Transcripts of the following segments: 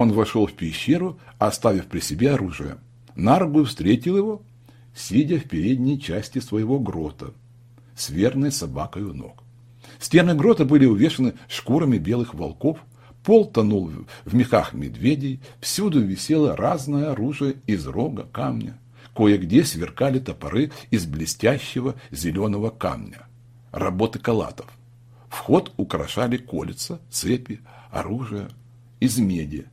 Он вошел в пещеру, оставив при себе оружие. Наргу встретил его, сидя в передней части своего грота, с верной собакой у ног. Стены грота были увешаны шкурами белых волков, пол тонул в мехах медведей, всюду висело разное оружие из рога, камня. Кое-где сверкали топоры из блестящего зеленого камня, работы калатов. Вход украшали колется, цепи, оружие из меди.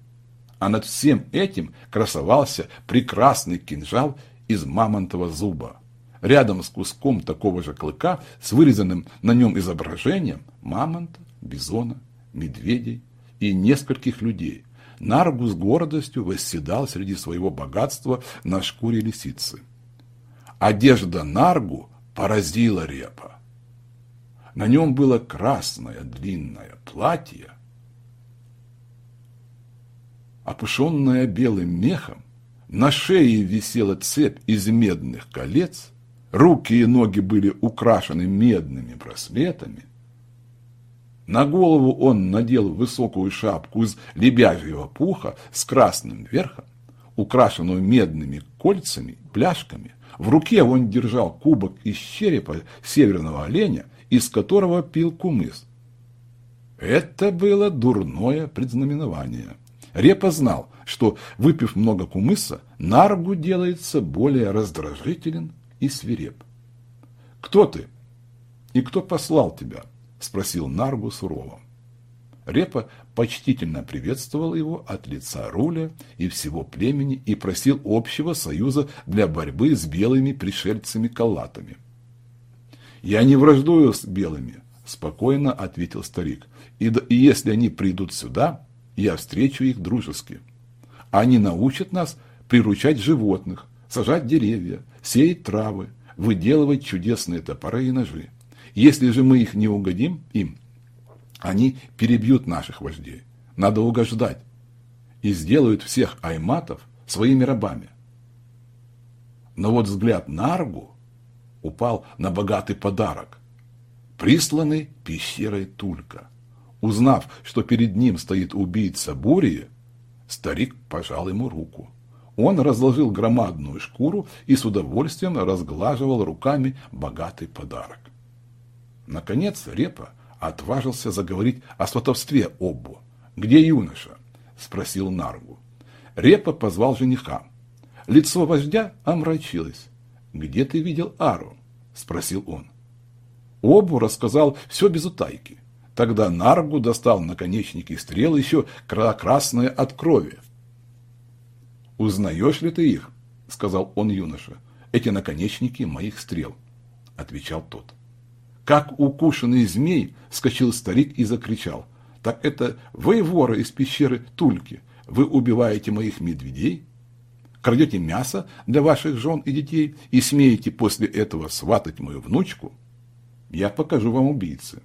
А над всем этим красовался прекрасный кинжал из мамонтового зуба. Рядом с куском такого же клыка с вырезанным на нем изображением мамонта, бизона, медведей и нескольких людей. Наргу с гордостью восседал среди своего богатства на шкуре лисицы. Одежда Наргу поразила Репа. На нем было красное длинное платье, опушенное белым мехом, на шее висела цепь из медных колец, руки и ноги были украшены медными браслетами. На голову он надел высокую шапку из лебяжьего пуха с красным верхом, украшенную медными кольцами, пляшками. В руке он держал кубок из черепа северного оленя, из которого пил кумыс. Это было дурное предзнаменование. Репа знал, что, выпив много кумыса, Наргу делается более раздражителен и свиреп. «Кто ты? И кто послал тебя?» – спросил Наргу сурово. Репа почтительно приветствовал его от лица Руля и всего племени и просил общего союза для борьбы с белыми пришельцами-калатами. «Я не враждую с белыми», – спокойно ответил старик. И, «И если они придут сюда, я встречу их дружески. Они научат нас приручать животных, сажать деревья, сеять травы, выделывать чудесные топоры и ножи. Если же мы их не угодим им, они перебьют наших вождей. Надо угождать. И сделают всех айматов своими рабами. Но вот взгляд Наргу упал на богатый подарок, присланный пещерой Тулька. Узнав, что перед ним стоит убийца Бурии, старик пожал ему руку. Он разложил громадную шкуру и с удовольствием разглаживал руками богатый подарок. Наконец Репа отважился заговорить о сватовстве Оббу. «Где юноша?» – спросил Наргу. Репа позвал жениха. Лицо вождя омрачилось. «Где ты видел Ару?» – спросил он. Обу рассказал все без утайки. Тогда Наргу достал наконечники стрел еще красные от крови. «Узнаешь ли ты их?» – сказал он юноше. «Эти наконечники моих стрел», – отвечал тот. Как укушенный змей вскочил старик и закричал. «Так это вы воры из пещеры Тульки, вы убиваете моих медведей?» крадете мясо для ваших жен и детей и смеете после этого сватать мою внучку, я покажу вам убийцы.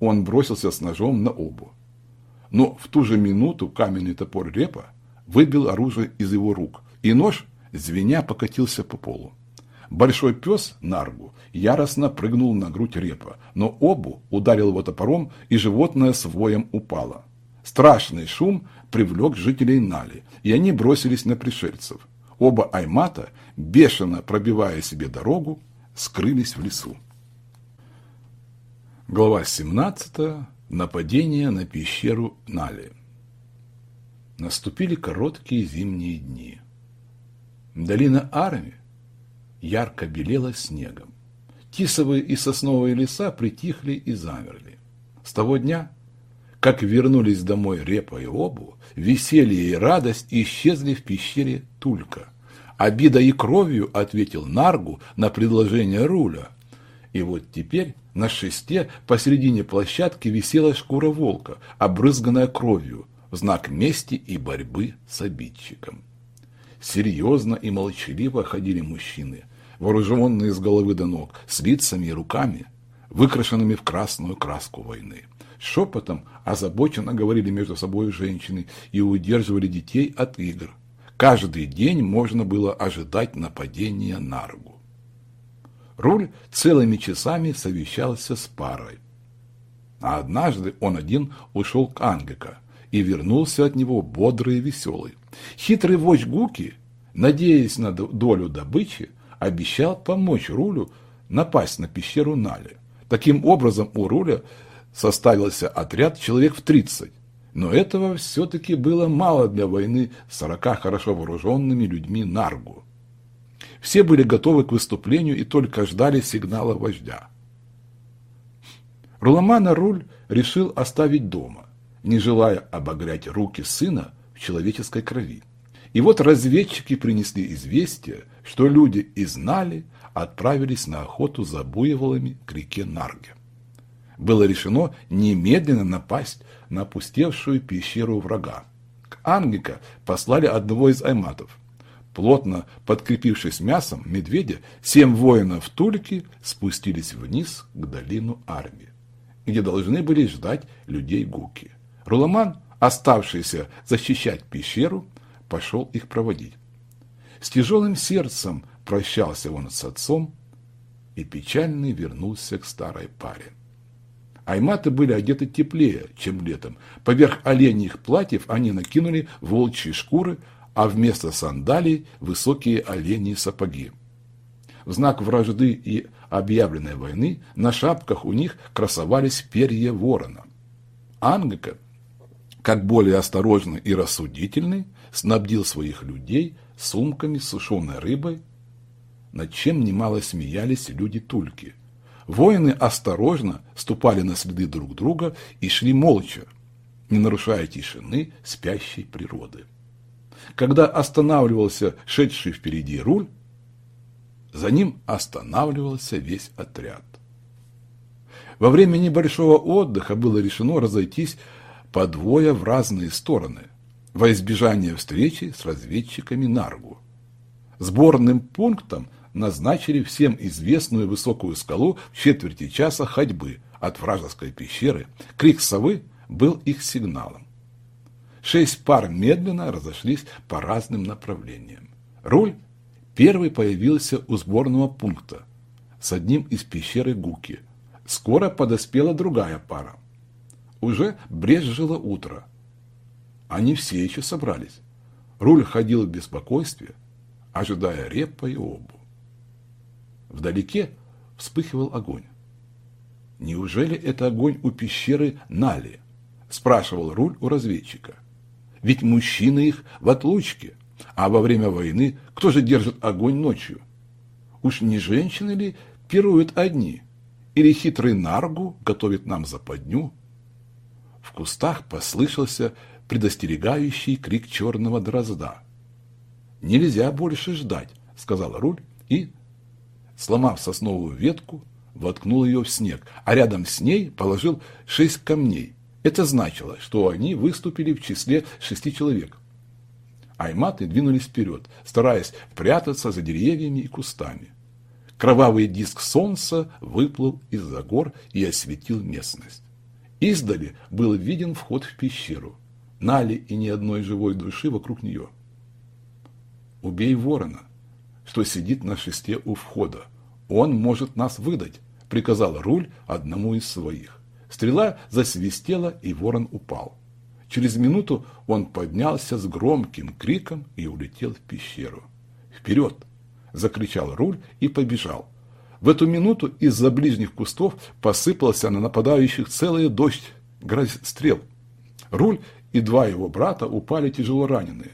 Он бросился с ножом на обу. Но в ту же минуту каменный топор репа выбил оружие из его рук, и нож, звеня, покатился по полу. Большой пес Наргу яростно прыгнул на грудь репа, но обу ударил его топором, и животное с воем упало. Страшный шум привлек жителей Нали, и они бросились на пришельцев. Оба аймата, бешено пробивая себе дорогу, скрылись в лесу. Глава 17. Нападение на пещеру Нали. Наступили короткие зимние дни. Долина Арми ярко белела снегом. Тисовые и сосновые леса притихли и замерли. С того дня как вернулись домой Репа и Обу, веселье и радость исчезли в пещере Тулька. Обида и кровью ответил Наргу на предложение Руля. И вот теперь на шесте посередине площадки висела шкура волка, обрызганная кровью, в знак мести и борьбы с обидчиком. Серьезно и молчаливо ходили мужчины, вооруженные с головы до ног, с лицами и руками, выкрашенными в красную краску войны. Шепотом озабоченно говорили между собой женщины и удерживали детей от игр. Каждый день можно было ожидать нападения на Наргу. Руль целыми часами совещался с парой. А однажды он один ушел к Ангека и вернулся от него бодрый и веселый. Хитрый вождь Гуки, надеясь на долю добычи, обещал помочь Рулю напасть на пещеру Нали. Таким образом, у Руля составился отряд человек в 30, но этого все-таки было мало для войны с 40 хорошо вооруженными людьми Наргу. Все были готовы к выступлению и только ждали сигнала вождя. Руламана Руль решил оставить дома, не желая обогрять руки сына в человеческой крови. И вот разведчики принесли известие, что люди из Нали отправились на охоту за буйволами к реке Нарге. Было решено немедленно напасть на опустевшую пещеру врага. К Ангика послали одного из айматов. Плотно подкрепившись мясом медведя, семь воинов Тульки спустились вниз к долину армии, где должны были ждать людей Гуки. Руламан, оставшийся защищать пещеру, пошел их проводить. С тяжелым сердцем прощался он с отцом и печальный вернулся к старой паре. Айматы были одеты теплее, чем летом. Поверх оленьих платьев они накинули волчьи шкуры, а вместо сандалий – высокие оленьи сапоги. В знак вражды и объявленной войны на шапках у них красовались перья ворона. Ангка, как более осторожный и рассудительный, снабдил своих людей сумками с сушеной рыбой, над чем немало смеялись люди Тульки. Воины осторожно ступали на следы друг друга и шли молча, не нарушая тишины спящей природы. Когда останавливался шедший впереди руль, за ним останавливался весь отряд. Во время небольшого отдыха было решено разойтись по двое в разные стороны, во избежание встречи с разведчиками Наргу. Сборным пунктом назначили всем известную высокую скалу в четверти часа ходьбы от вражеской пещеры. Крик совы был их сигналом. Шесть пар медленно разошлись по разным направлениям. Руль первый появился у сборного пункта с одним из пещеры Гуки. Скоро подоспела другая пара. Уже брезжило утро. Они все еще собрались. Руль ходил в беспокойстве, ожидая репа и обу. Вдалеке вспыхивал огонь. «Неужели это огонь у пещеры Нали?» – спрашивал Руль у разведчика. «Ведь мужчины их в отлучке, а во время войны кто же держит огонь ночью? Уж не женщины ли пируют одни? Или хитрый Наргу готовит нам западню?» В кустах послышался предостерегающий крик черного дрозда. «Нельзя больше ждать», — сказал Руль и сломав сосновую ветку, воткнул ее в снег, а рядом с ней положил шесть камней. Это значило, что они выступили в числе шести человек. Айматы двинулись вперед, стараясь прятаться за деревьями и кустами. Кровавый диск солнца выплыл из-за гор и осветил местность. Издали был виден вход в пещеру. Нали и ни одной живой души вокруг нее. «Убей ворона», что сидит на шесте у входа. Он может нас выдать, приказал Руль одному из своих. Стрела засвистела, и ворон упал. Через минуту он поднялся с громким криком и улетел в пещеру. «Вперед!» – закричал Руль и побежал. В эту минуту из-за ближних кустов посыпался на нападающих целый дождь стрел. Руль и два его брата упали тяжело раненые.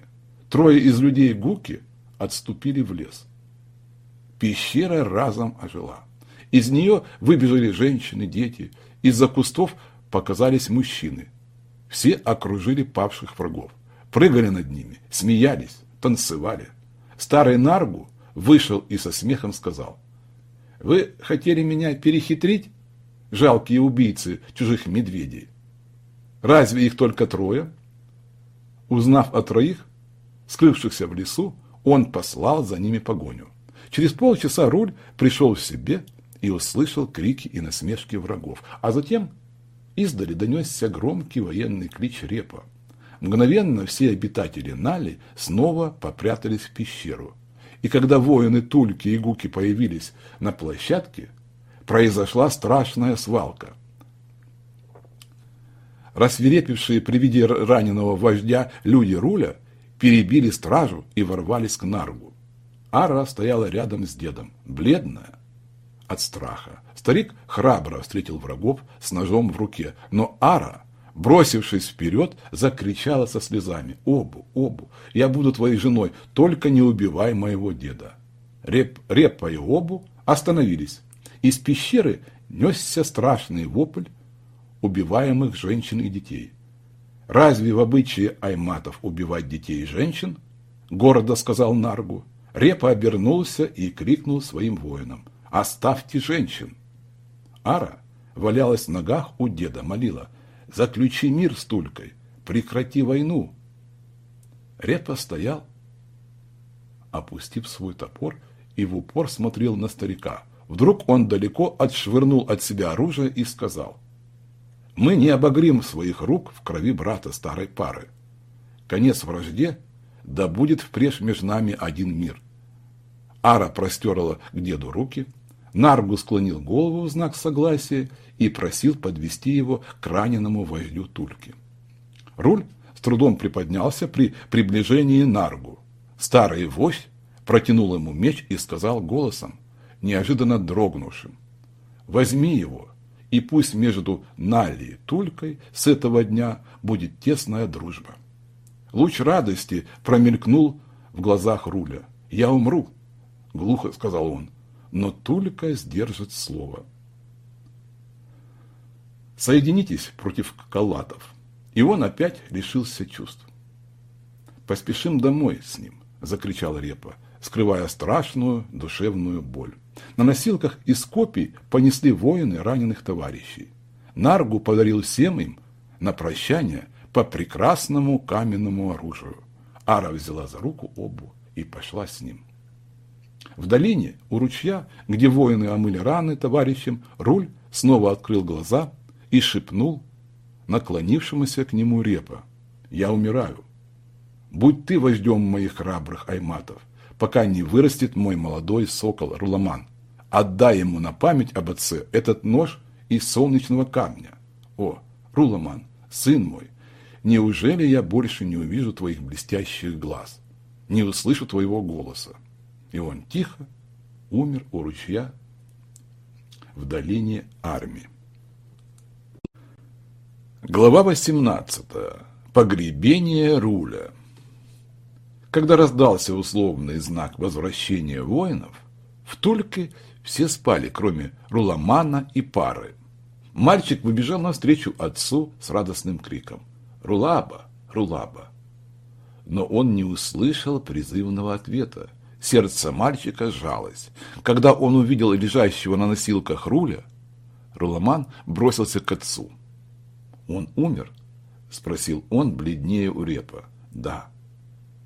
Трое из людей Гуки отступили в лес. Пещера разом ожила. Из нее выбежали женщины, дети. Из-за кустов показались мужчины. Все окружили павших врагов. Прыгали над ними, смеялись, танцевали. Старый Наргу вышел и со смехом сказал. «Вы хотели меня перехитрить, жалкие убийцы чужих медведей? Разве их только трое?» Узнав о троих, скрывшихся в лесу, он послал за ними погоню. Через полчаса Руль пришел в себе и услышал крики и насмешки врагов, а затем издали донесся громкий военный клич репа. Мгновенно все обитатели Нали снова попрятались в пещеру. И когда воины Тульки и Гуки появились на площадке, произошла страшная свалка. рассверепевшие при виде раненого вождя люди руля перебили стражу и ворвались к Наргу. Ара стояла рядом с дедом, бледная от страха. Старик храбро встретил врагов с ножом в руке, но Ара, бросившись вперед, закричала со слезами «Обу, Обу, я буду твоей женой, только не убивай моего деда». Реп, Репа и Обу остановились. Из пещеры несся страшный вопль убиваемых женщин и детей. «Разве в обычае айматов убивать детей и женщин?» – гордо сказал Наргу. Репа обернулся и крикнул своим воинам «Оставьте женщин!» Ара валялась в ногах у деда, молила «Заключи мир с Тулькой, прекрати войну!» Репа стоял, опустив свой топор, и в упор смотрел на старика. Вдруг он далеко отшвырнул от себя оружие и сказал «Мы не обогрим своих рук в крови брата старой пары. Конец вражде – да будет впрежь между нами один мир. Ара простерла к деду руки, Наргу склонил голову в знак согласия и просил подвести его к раненому вождю Тульки. Руль с трудом приподнялся при приближении Наргу. Старый вождь протянул ему меч и сказал голосом, неожиданно дрогнувшим, «Возьми его, и пусть между Нали и Тулькой с этого дня будет тесная дружба». Луч радости промелькнул в глазах Руля. «Я умру», — глухо сказал он, — «но Тулька сдержит слово». «Соединитесь против калатов». И он опять лишился чувств. «Поспешим домой с ним», — закричал Репа, скрывая страшную душевную боль. На носилках из копий понесли воины раненых товарищей. Наргу подарил всем им на прощание по прекрасному каменному оружию. Ара взяла за руку Обу и пошла с ним. В долине, у ручья, где воины омыли раны товарищам, Руль снова открыл глаза и шепнул наклонившемуся к нему репа. «Я умираю. Будь ты вождем моих храбрых айматов, пока не вырастет мой молодой сокол Руламан. Отдай ему на память об отце этот нож из солнечного камня. О, Руламан, сын мой, Неужели я больше не увижу твоих блестящих глаз, не услышу твоего голоса? И он тихо умер у ручья в долине армии. Глава 18. Погребение руля. Когда раздался условный знак возвращения воинов, в Тульке все спали, кроме Руламана и пары. Мальчик выбежал навстречу отцу с радостным криком. Рулаба, Рулаба. Но он не услышал призывного ответа. Сердце мальчика сжалось. Когда он увидел лежащего на носилках руля, Руламан бросился к отцу. «Он умер?» – спросил он, бледнее у Репа. «Да,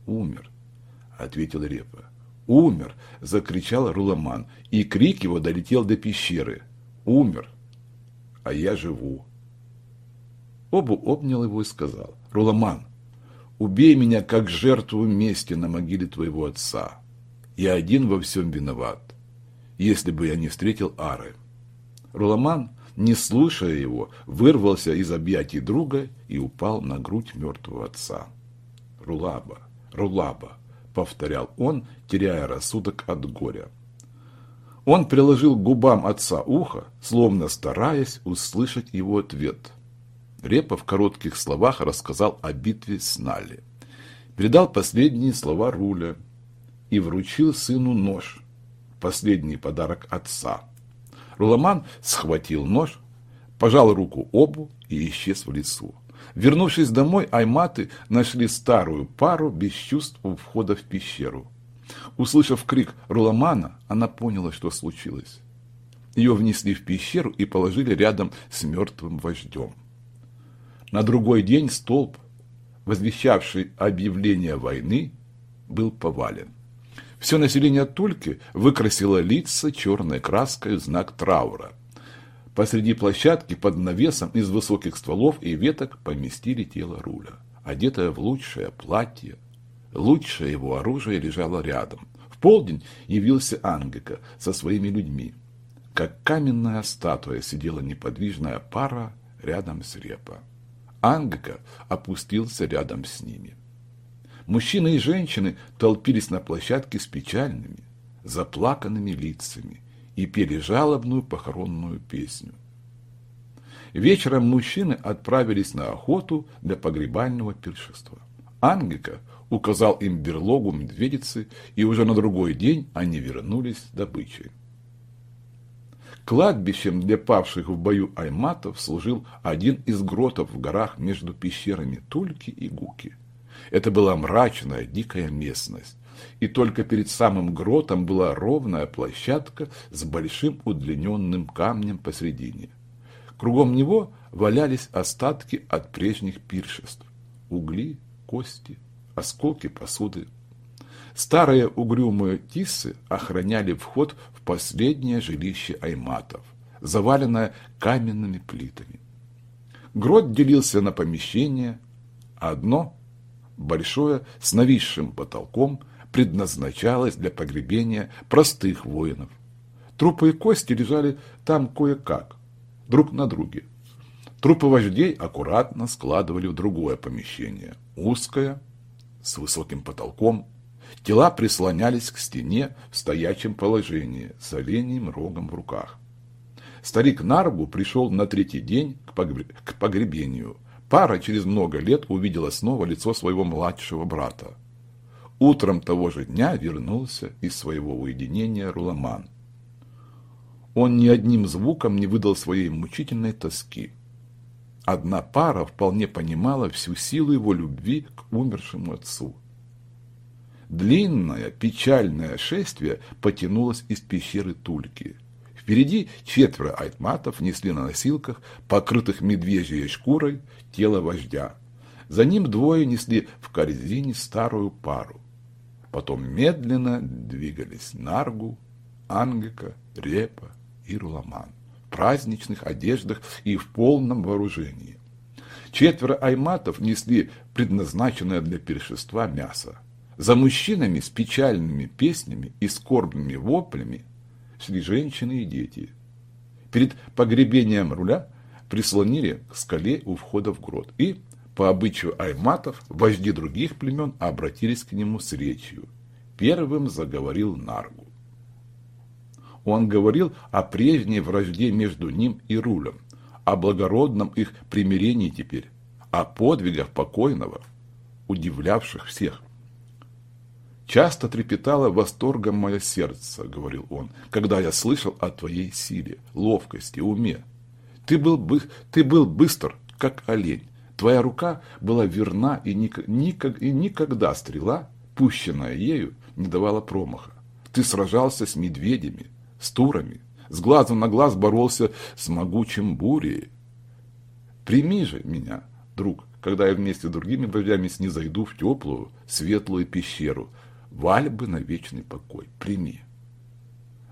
умер», – ответил Репа. «Умер!» – закричал Руламан, и крик его долетел до пещеры. «Умер! А я живу!» Обу обнял его и сказал, «Руламан, убей меня как жертву мести на могиле твоего отца. Я один во всем виноват, если бы я не встретил Ары». Руламан, не слушая его, вырвался из объятий друга и упал на грудь мертвого отца. «Рулаба, Рулаба», — повторял он, теряя рассудок от горя. Он приложил к губам отца ухо, словно стараясь услышать его ответ – Репа в коротких словах рассказал о битве с Нали, передал последние слова Руля и вручил сыну нож, последний подарок отца. Руламан схватил нож, пожал руку Обу и исчез в лесу. Вернувшись домой, айматы нашли старую пару без чувств у входа в пещеру. Услышав крик Руламана, она поняла, что случилось. Ее внесли в пещеру и положили рядом с мертвым вождем. На другой день столб, возвещавший объявление войны, был повален. Все население Тульки выкрасило лица черной краской в знак траура. Посреди площадки под навесом из высоких стволов и веток поместили тело Руля, одетое в лучшее платье. Лучшее его оружие лежало рядом. В полдень явился Ангека со своими людьми. Как каменная статуя сидела неподвижная пара рядом с репа. Ангка опустился рядом с ними. Мужчины и женщины толпились на площадке с печальными, заплаканными лицами и пели жалобную похоронную песню. Вечером мужчины отправились на охоту для погребального пиршества. Ангика указал им берлогу медведицы, и уже на другой день они вернулись с добычей. Кладбищем для павших в бою айматов служил один из гротов в горах между пещерами Тульки и Гуки. Это была мрачная, дикая местность, и только перед самым гротом была ровная площадка с большим удлиненным камнем посредине – Кругом него валялись остатки от прежних пиршеств. Угли, кости, осколки посуды. Старые угрюмые тисы охраняли вход в последнее жилище айматов, заваленное каменными плитами. Грот делился на помещения. Одно, большое, с нависшим потолком, предназначалось для погребения простых воинов. Трупы и кости лежали там кое-как, друг на друге. Трупы вождей аккуратно складывали в другое помещение, узкое, с высоким потолком. Тела прислонялись к стене в стоячем положении, с оленьим рогом в руках. Старик Наргу пришел на третий день к погребению. Пара через много лет увидела снова лицо своего младшего брата. Утром того же дня вернулся из своего уединения Руламан. Он ни одним звуком не выдал своей мучительной тоски. Одна пара вполне понимала всю силу его любви к умершему отцу. Длинное, печальное шествие потянулось из пещеры Тульки. Впереди четверо айтматов несли на носилках, покрытых медвежьей шкурой, тело вождя. За ним двое несли в корзине старую пару. Потом медленно двигались Наргу, Ангека, Репа и Руламан в праздничных одеждах и в полном вооружении. Четверо айматов несли предназначенное для пиршества мясо. За мужчинами с печальными песнями и скорбными воплями шли женщины и дети. Перед погребением руля прислонили к скале у входа в грот и, по обычаю айматов, вожди других племен обратились к нему с речью. Первым заговорил Наргу. Он говорил о прежней вражде между ним и Рулем, о благородном их примирении теперь, о подвигах покойного, удивлявших всех. «Часто трепетало восторгом мое сердце», — говорил он, — «когда я слышал о твоей силе, ловкости, уме. Ты был, бы, ты был быстр, как олень. Твоя рука была верна, и, ник, никак, и никогда стрела, пущенная ею, не давала промаха. Ты сражался с медведями, с турами, с глазом на глаз боролся с могучим бурей. Прими же меня, друг, когда я вместе с другими вождями снизойду в теплую, светлую пещеру, вальбы на вечный покой. Прими.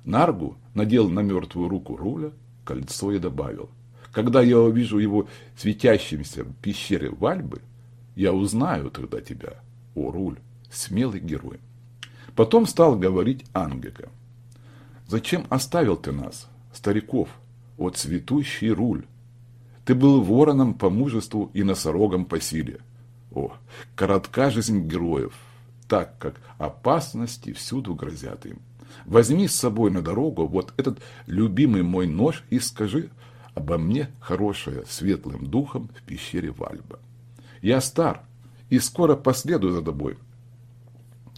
Наргу надел на мертвую руку руля кольцо и добавил. Когда я увижу его светящимся в пещере Вальбы, я узнаю тогда тебя, о руль, смелый герой. Потом стал говорить Ангека. Зачем оставил ты нас, стариков, о цветущий руль? Ты был вороном по мужеству и носорогом по силе. О, коротка жизнь героев, так как опасности всюду грозят им. Возьми с собой на дорогу вот этот любимый мой нож и скажи обо мне хорошее светлым духом в пещере Вальба. Я стар и скоро последую за тобой,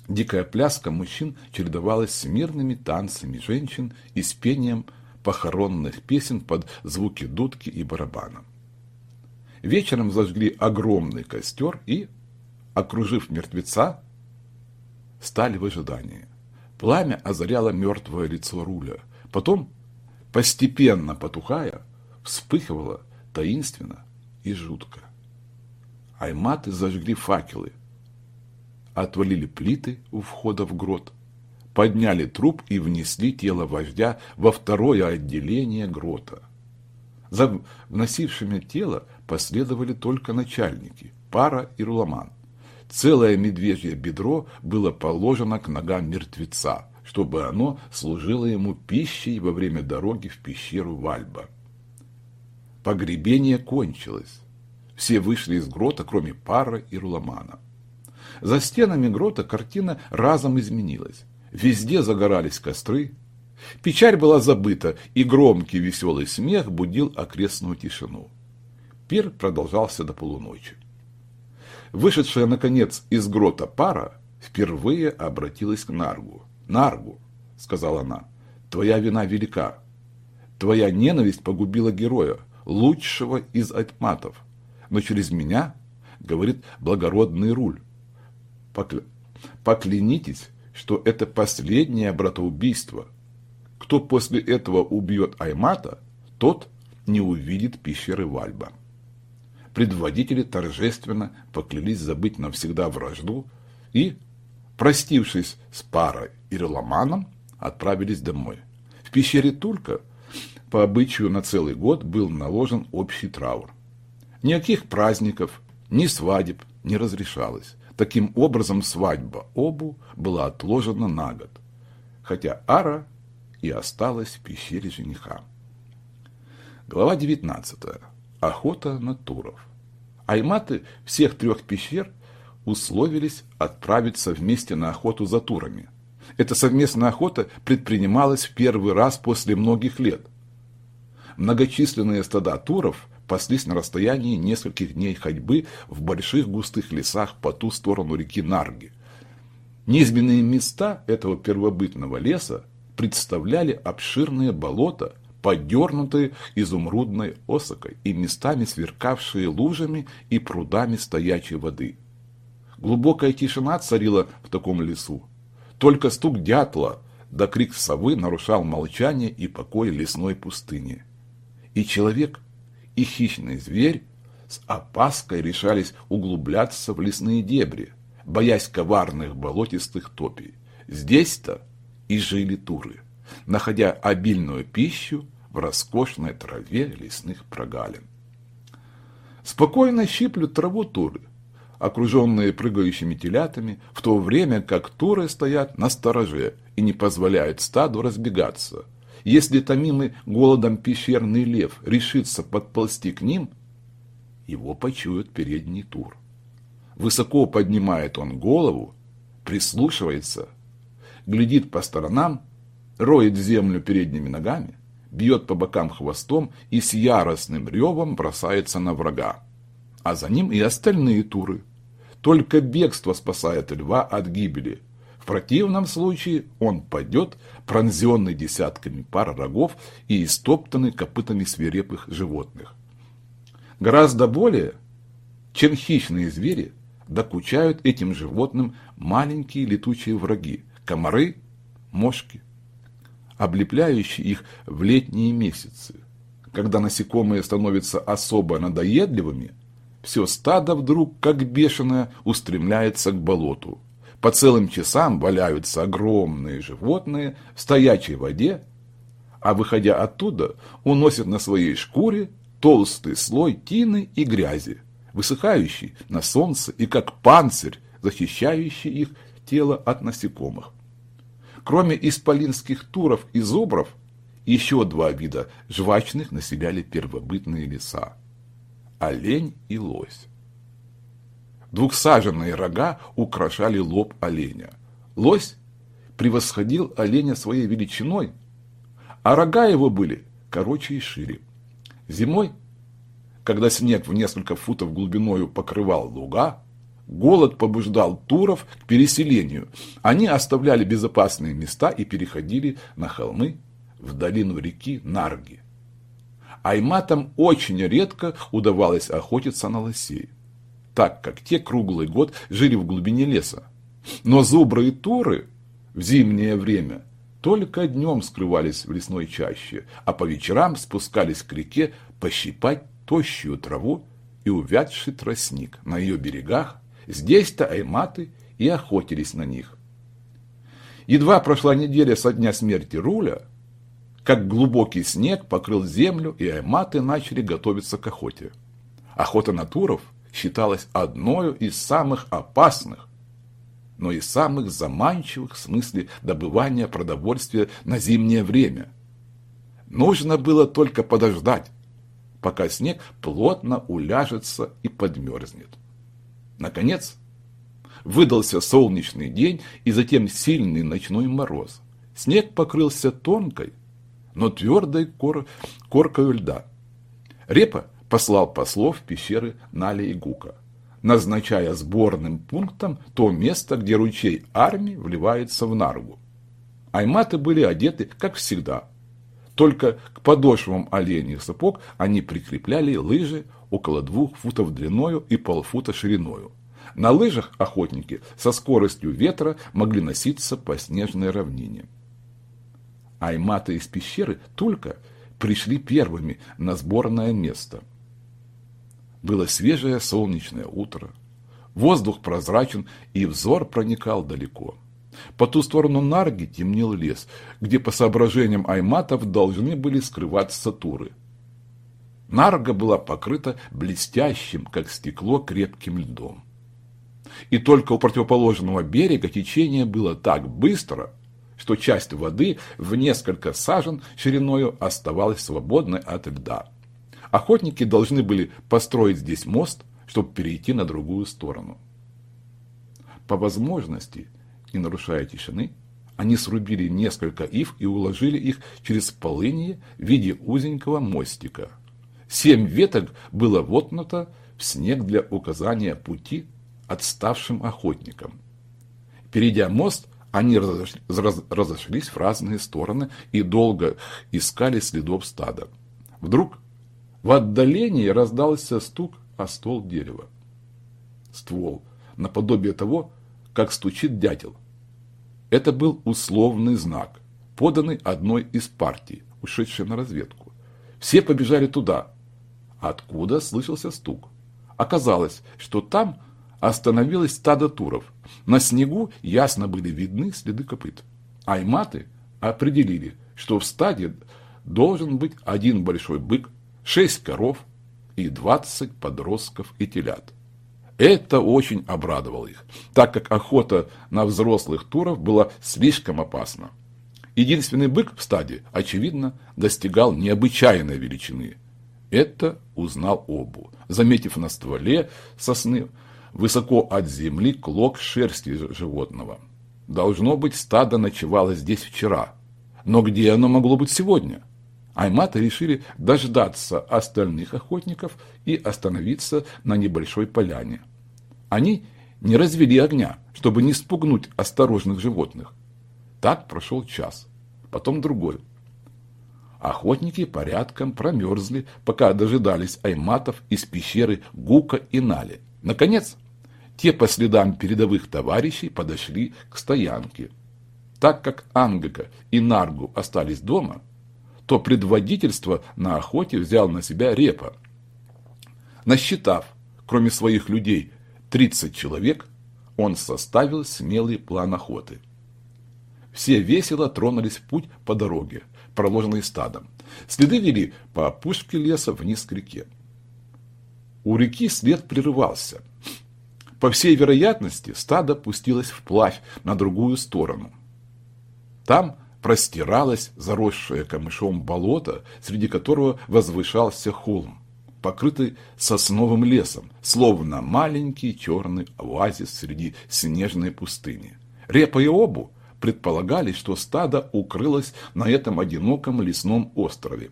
Дикая пляска мужчин чередовалась с мирными танцами женщин и с пением похоронных песен под звуки дудки и барабана. Вечером зажгли огромный костер и, окружив мертвеца, стали в ожидании. Пламя озаряло мертвое лицо руля. Потом, постепенно потухая, вспыхивало таинственно и жутко. Айматы зажгли факелы – отвалили плиты у входа в грот, подняли труп и внесли тело вождя во второе отделение грота. За вносившими тело последовали только начальники, пара и руламан. Целое медвежье бедро было положено к ногам мертвеца, чтобы оно служило ему пищей во время дороги в пещеру Вальба. Погребение кончилось. Все вышли из грота, кроме пары и руламана. За стенами грота картина разом изменилась. Везде загорались костры. Печаль была забыта, и громкий веселый смех будил окрестную тишину. Пир продолжался до полуночи. Вышедшая, наконец, из грота пара впервые обратилась к Наргу. «Наргу», — сказала она, — «твоя вина велика. Твоя ненависть погубила героя, лучшего из айтматов. Но через меня, — говорит благородный руль, покля... поклянитесь, что это последнее братоубийство. Кто после этого убьет Аймата, тот не увидит пещеры Вальба. Предводители торжественно поклялись забыть навсегда вражду и, простившись с парой и Реламаном, отправились домой. В пещере Тулька по обычаю на целый год был наложен общий траур. Никаких праздников, ни свадеб не разрешалось. Таким образом, свадьба Обу была отложена на год, хотя Ара и осталась в пещере жениха. Глава 19. Охота на туров. Айматы всех трех пещер условились отправиться вместе на охоту за турами. Эта совместная охота предпринималась в первый раз после многих лет. Многочисленные стада туров паслись на расстоянии нескольких дней ходьбы в больших густых лесах по ту сторону реки Нарги. Низменные места этого первобытного леса представляли обширные болота, подернутые изумрудной осокой и местами сверкавшие лужами и прудами стоячей воды. Глубокая тишина царила в таком лесу. Только стук дятла да крик совы нарушал молчание и покой лесной пустыни. И человек, и хищный зверь с опаской решались углубляться в лесные дебри, боясь коварных болотистых топий. Здесь-то и жили туры, находя обильную пищу в роскошной траве лесных прогалин. Спокойно щиплют траву туры, окруженные прыгающими телятами, в то время как туры стоят на стороже и не позволяют стаду разбегаться – если томимый голодом пещерный лев решится подползти к ним, его почует передний тур. Высоко поднимает он голову, прислушивается, глядит по сторонам, роет землю передними ногами, бьет по бокам хвостом и с яростным ревом бросается на врага. А за ним и остальные туры. Только бегство спасает льва от гибели – в противном случае он падет, пронзенный десятками пар рогов и истоптанный копытами свирепых животных. Гораздо более, чем хищные звери, докучают этим животным маленькие летучие враги – комары, мошки, облепляющие их в летние месяцы. Когда насекомые становятся особо надоедливыми, все стадо вдруг, как бешеное, устремляется к болоту – по целым часам валяются огромные животные в стоячей воде, а выходя оттуда, уносят на своей шкуре толстый слой тины и грязи, высыхающий на солнце и как панцирь, защищающий их тело от насекомых. Кроме исполинских туров и зубров, еще два вида жвачных населяли первобытные леса – олень и лось. Двухсаженные рога украшали лоб оленя. Лось превосходил оленя своей величиной, а рога его были короче и шире. Зимой, когда снег в несколько футов глубиною покрывал луга, голод побуждал туров к переселению. Они оставляли безопасные места и переходили на холмы в долину реки Нарги. Айматам очень редко удавалось охотиться на лосей так как те круглый год жили в глубине леса. Но зубры и туры в зимнее время только днем скрывались в лесной чаще, а по вечерам спускались к реке пощипать тощую траву и увядший тростник на ее берегах. Здесь-то айматы и охотились на них. Едва прошла неделя со дня смерти Руля, как глубокий снег покрыл землю, и айматы начали готовиться к охоте. Охота на туров считалась одной из самых опасных, но и самых заманчивых в смысле добывания продовольствия на зимнее время. Нужно было только подождать, пока снег плотно уляжется и подмерзнет. Наконец, выдался солнечный день и затем сильный ночной мороз. Снег покрылся тонкой, но твердой кор коркой льда. Репа послал послов в пещеры Нали и Гука, назначая сборным пунктом то место, где ручей армии вливается в Наргу. Айматы были одеты, как всегда. Только к подошвам оленьих сапог они прикрепляли лыжи около двух футов длиною и полфута шириною. На лыжах охотники со скоростью ветра могли носиться по снежной равнине. Айматы из пещеры только пришли первыми на сборное место. Было свежее солнечное утро. Воздух прозрачен, и взор проникал далеко. По ту сторону Нарги темнел лес, где по соображениям айматов должны были скрываться туры. Нарга была покрыта блестящим, как стекло, крепким льдом. И только у противоположного берега течение было так быстро, что часть воды в несколько сажен шириною оставалась свободной от льда. Охотники должны были построить здесь мост, чтобы перейти на другую сторону. По возможности – не нарушая тишины, они срубили несколько ив и уложили их через полынье в виде узенького мостика. Семь веток было вотнуто в снег для указания пути отставшим охотникам. Перейдя мост, они разошлись в разные стороны и долго искали следов стада. Вдруг в отдалении раздался стук о стол дерева. Ствол, наподобие того, как стучит дятел. Это был условный знак, поданный одной из партий, ушедшей на разведку. Все побежали туда, откуда слышался стук. Оказалось, что там остановилось стадо туров. На снегу ясно были видны следы копыт. Айматы определили, что в стаде должен быть один большой бык, шесть коров и двадцать подростков и телят. Это очень обрадовало их, так как охота на взрослых туров была слишком опасна. Единственный бык в стаде, очевидно, достигал необычайной величины. Это узнал Обу, заметив на стволе сосны высоко от земли клок шерсти животного. Должно быть, стадо ночевало здесь вчера. Но где оно могло быть сегодня? Айматы решили дождаться остальных охотников и остановиться на небольшой поляне. Они не развели огня, чтобы не спугнуть осторожных животных. Так прошел час, потом другой. Охотники порядком промерзли, пока дожидались айматов из пещеры Гука и Нали. Наконец, те по следам передовых товарищей подошли к стоянке. Так как Ангека и Наргу остались дома, то предводительство на охоте взял на себя Репа. Насчитав, кроме своих людей, 30 человек, он составил смелый план охоты. Все весело тронулись в путь по дороге, проложенной стадом. Следы вели по опушке леса вниз к реке. У реки след прерывался. По всей вероятности, стадо пустилось вплавь на другую сторону. Там простиралось заросшее камышом болото, среди которого возвышался холм, покрытый сосновым лесом, словно маленький черный оазис среди снежной пустыни. Репа и Обу предполагали, что стадо укрылось на этом одиноком лесном острове.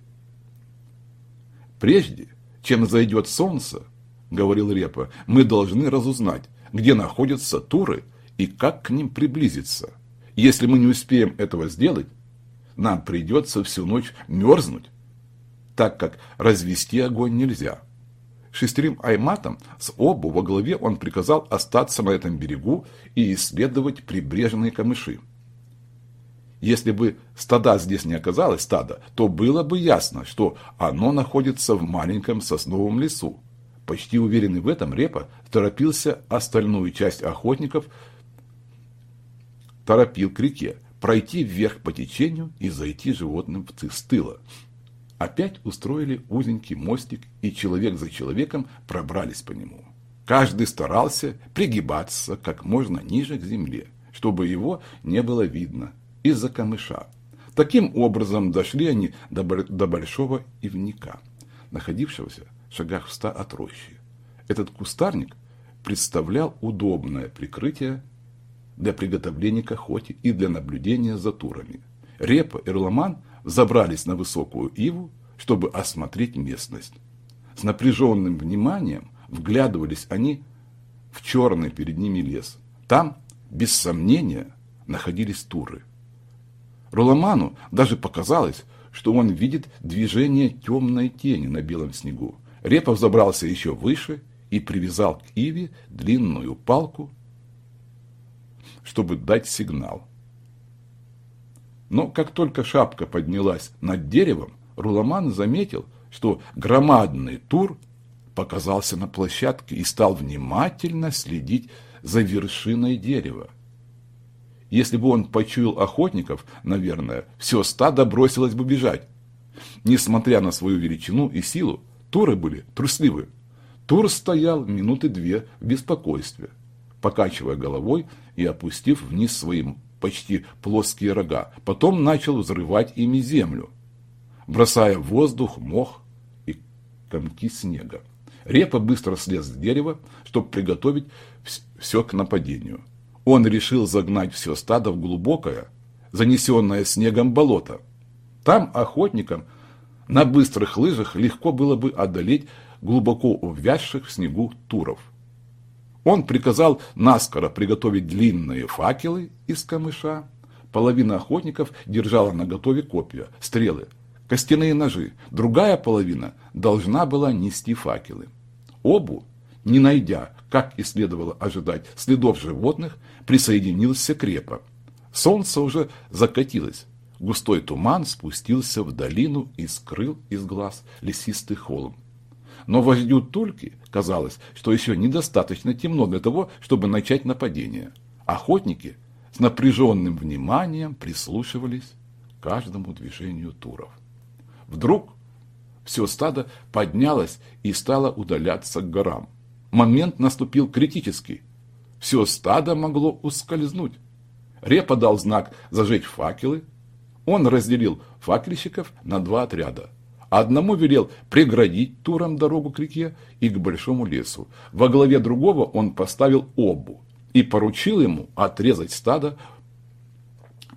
«Прежде, чем зайдет солнце, — говорил Репа, — мы должны разузнать, где находятся туры и как к ним приблизиться. Если мы не успеем этого сделать, нам придется всю ночь мерзнуть, так как развести огонь нельзя. Шестерым айматам с обу во главе он приказал остаться на этом берегу и исследовать прибрежные камыши. Если бы стада здесь не оказалось стада, то было бы ясно, что оно находится в маленьком сосновом лесу. Почти уверенный в этом Репа торопился остальную часть охотников торопил к реке, пройти вверх по течению и зайти животным с тыла. Опять устроили узенький мостик, и человек за человеком пробрались по нему. Каждый старался пригибаться как можно ниже к земле, чтобы его не было видно из-за камыша. Таким образом дошли они до, до большого ивника. находившегося в шагах в ста от рощи. Этот кустарник представлял удобное прикрытие для приготовления к охоте и для наблюдения за турами. Репа и Руламан забрались на высокую иву, чтобы осмотреть местность. С напряженным вниманием вглядывались они в черный перед ними лес. Там, без сомнения, находились туры. Руламану даже показалось, что он видит движение темной тени на белом снегу. Репов забрался еще выше и привязал к Иве длинную палку, чтобы дать сигнал. Но как только шапка поднялась над деревом, Руламан заметил, что громадный тур показался на площадке и стал внимательно следить за вершиной дерева. Если бы он почуял охотников, наверное, все стадо бросилось бы бежать. Несмотря на свою величину и силу, туры были трусливы. Тур стоял минуты две в беспокойстве, покачивая головой и опустив вниз своим почти плоские рога. Потом начал взрывать ими землю, бросая в воздух мох и комки снега. Репа быстро слез с дерева, чтобы приготовить все к нападению. Он решил загнать все стадо в глубокое, занесенное снегом болото. Там охотникам на быстрых лыжах легко было бы одолеть глубоко увязших в снегу туров. Он приказал наскоро приготовить длинные факелы из камыша. Половина охотников держала на готове копья, стрелы, костяные ножи. Другая половина должна была нести факелы. Обу, не найдя, как и следовало ожидать, следов животных, присоединился крепо. Солнце уже закатилось. Густой туман спустился в долину и скрыл из глаз лесистый холм. Но вождю Тульки казалось, что еще недостаточно темно для того, чтобы начать нападение. Охотники с напряженным вниманием прислушивались к каждому движению туров. Вдруг все стадо поднялось и стало удаляться к горам. Момент наступил критический. Все стадо могло ускользнуть. Репа дал знак зажечь факелы. Он разделил факельщиков на два отряда. Одному велел преградить турам дорогу к реке и к большому лесу. Во главе другого он поставил обу и поручил ему отрезать стадо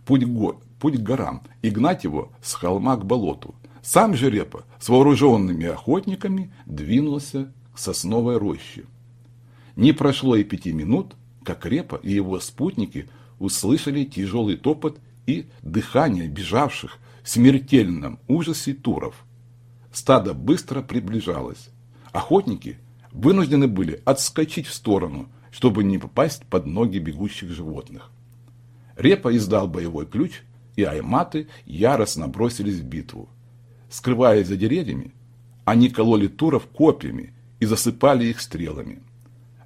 путь, го, путь к горам и гнать его с холма к болоту. Сам же Репа с вооруженными охотниками двинулся к сосновой роще. Не прошло и пяти минут, как Репа и его спутники услышали тяжелый топот и дыхание бежавших в смертельном ужасе туров. Стадо быстро приближалось. Охотники вынуждены были отскочить в сторону, чтобы не попасть под ноги бегущих животных. Репа издал боевой ключ, и айматы яростно бросились в битву. Скрываясь за деревьями, они кололи туров копьями и засыпали их стрелами.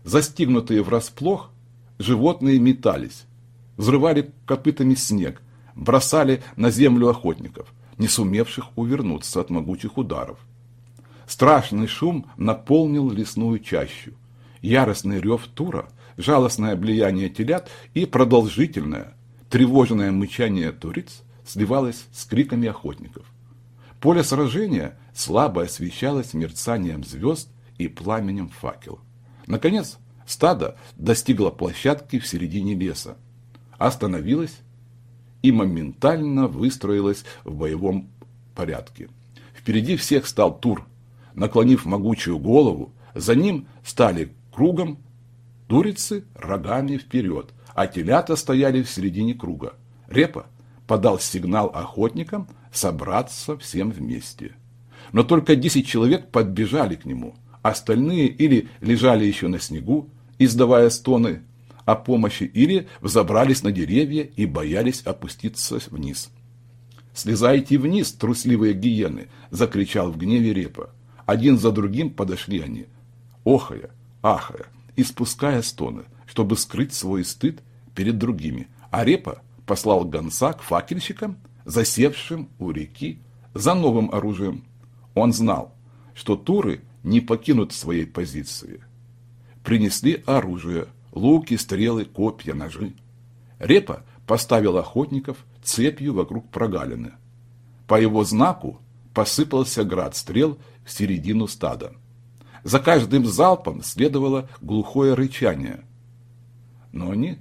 Застигнутые врасплох, животные метались, взрывали копытами снег, бросали на землю охотников, не сумевших увернуться от могучих ударов. Страшный шум наполнил лесную чащу. Яростный рев тура, жалостное влияние телят и продолжительное, тревожное мычание туриц сливалось с криками охотников. Поле сражения слабо освещалось мерцанием звезд и пламенем факел. Наконец, стадо достигло площадки в середине леса, остановилось и моментально выстроилось в боевом порядке. Впереди всех стал Тур, наклонив могучую голову, за ним стали кругом турицы рогами вперед, а телята стояли в середине круга. Репа подал сигнал охотникам собраться всем вместе. Но только десять человек подбежали к нему, остальные или лежали еще на снегу, издавая стоны о помощи, или взобрались на деревья и боялись опуститься вниз. «Слезайте вниз, трусливые гиены!» – закричал в гневе Репа. Один за другим подошли они, охая, ахая, испуская стоны, чтобы скрыть свой стыд перед другими. А Репа послал гонца к факельщикам, засевшим у реки за новым оружием. Он знал, что туры не покинут своей позиции. Принесли оружие, луки, стрелы, копья, ножи. Репа поставил охотников цепью вокруг прогалины. По его знаку посыпался град стрел в середину стада. За каждым залпом следовало глухое рычание. Но они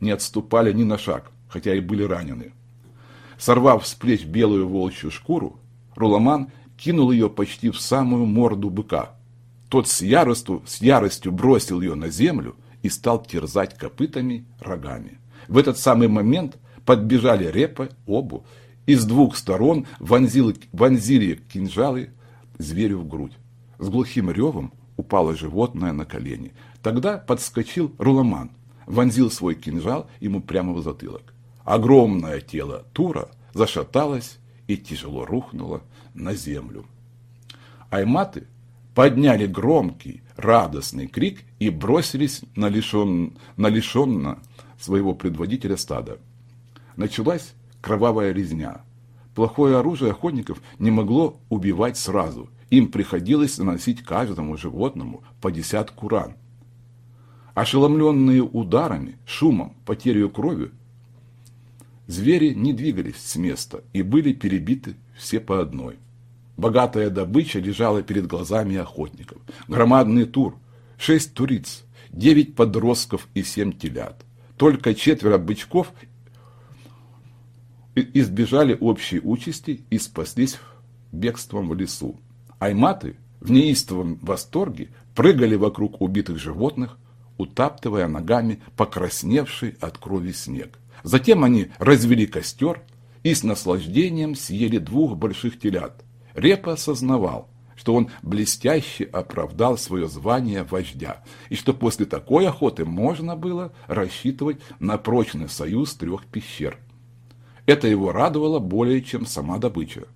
не отступали ни на шаг, хотя и были ранены. Сорвав с плеч белую волчью шкуру, Руламан кинул ее почти в самую морду быка. Тот с яростью, с яростью бросил ее на землю и стал терзать копытами рогами. В этот самый момент подбежали репа, обу, и с двух сторон вонзили, вонзили кинжалы зверю в грудь. С глухим ревом упало животное на колени. Тогда подскочил Руламан, вонзил свой кинжал ему прямо в затылок. Огромное тело Тура зашаталось и тяжело рухнуло на землю. Айматы подняли громкий, радостный крик и бросились на, лишен, на лишенно своего предводителя стада. Началась кровавая резня. Плохое оружие охотников не могло убивать сразу. Им приходилось наносить каждому животному по десятку ран. Ошеломленные ударами, шумом, потерей крови, звери не двигались с места и были перебиты все по одной. Богатая добыча лежала перед глазами охотников. Громадный тур, шесть туриц, девять подростков и семь телят. Только четверо бычков избежали общей участи и спаслись бегством в лесу. Айматы в неистовом восторге прыгали вокруг убитых животных, утаптывая ногами покрасневший от крови снег. Затем они развели костер и с наслаждением съели двух больших телят. Репа осознавал, что он блестяще оправдал свое звание вождя, и что после такой охоты можно было рассчитывать на прочный союз трех пещер. Это его радовало более, чем сама добыча.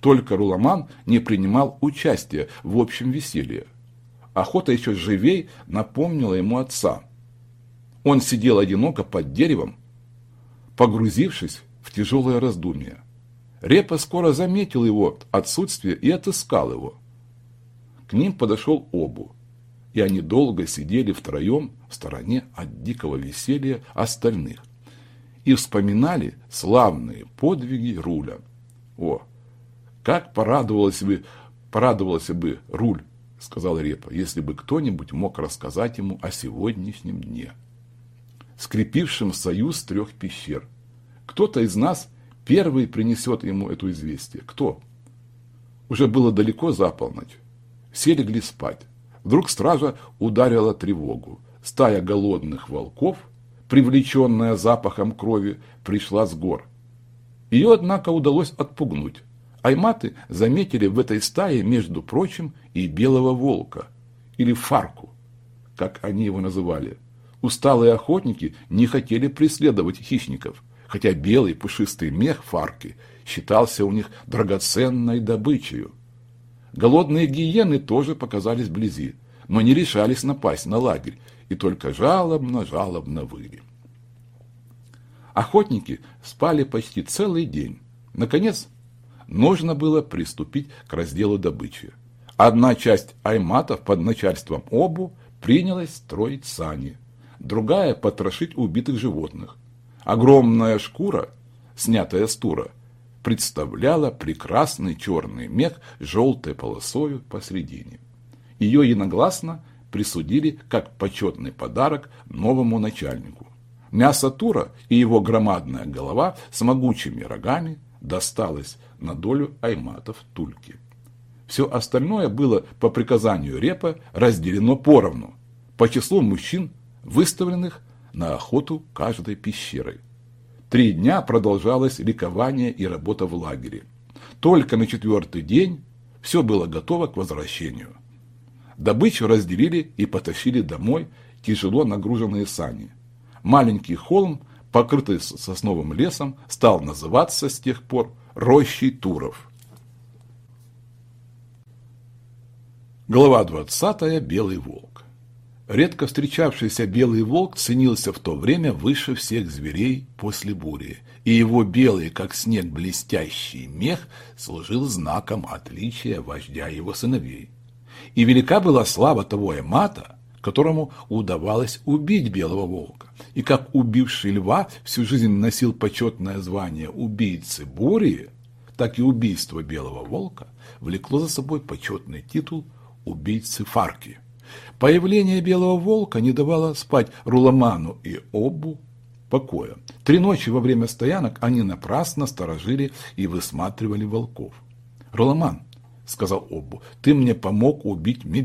Только Руламан не принимал участия в общем веселье. Охота еще живей напомнила ему отца. Он сидел одиноко под деревом, погрузившись в тяжелое раздумье. Репа скоро заметил его отсутствие и отыскал его. К ним подошел Обу, и они долго сидели втроем в стороне от дикого веселья остальных и вспоминали славные подвиги Руля. О, как порадовалась бы, порадовался бы Руль, сказал Репа, если бы кто-нибудь мог рассказать ему о сегодняшнем дне, скрепившем союз трех пещер. Кто-то из нас первый принесет ему это известие. Кто? Уже было далеко за полночь. Все легли спать. Вдруг стража ударила тревогу. Стая голодных волков – привлеченная запахом крови, пришла с гор. Ее, однако, удалось отпугнуть. Айматы заметили в этой стае, между прочим, и белого волка, или фарку, как они его называли. Усталые охотники не хотели преследовать хищников, хотя белый пушистый мех фарки считался у них драгоценной добычей. Голодные гиены тоже показались вблизи, но не решались напасть на лагерь и только жалобно-жалобно выли. Охотники спали почти целый день. Наконец, нужно было приступить к разделу добычи. Одна часть айматов под начальством Обу принялась строить сани, другая – потрошить убитых животных. Огромная шкура, снятая с тура, представляла прекрасный черный мех с желтой полосою посредине. Ее единогласно присудили как почетный подарок новому начальнику. Мясо Тура и его громадная голова с могучими рогами досталось на долю айматов Тульки. Все остальное было по приказанию Репа разделено поровну, по числу мужчин, выставленных на охоту каждой пещерой. Три дня продолжалось ликование и работа в лагере. Только на четвертый день все было готово к возвращению. Добычу разделили и потащили домой тяжело нагруженные сани. Маленький холм, покрытый сосновым лесом, стал называться с тех пор рощей Туров. Глава 20. Белый волк. Редко встречавшийся белый волк ценился в то время выше всех зверей после бури, и его белый, как снег, блестящий мех служил знаком отличия вождя его сыновей. И велика была слава того Эмата, которому удавалось убить белого волка. И как убивший льва всю жизнь носил почетное звание убийцы бури, так и убийство Белого Волка влекло за собой почетный титул убийцы Фарки. Появление Белого Волка не давало спать Руламану и Обу покоя. Три ночи во время стоянок они напрасно сторожили и высматривали волков. «Руламан», — сказал Обу, — «ты мне помог убить медведя.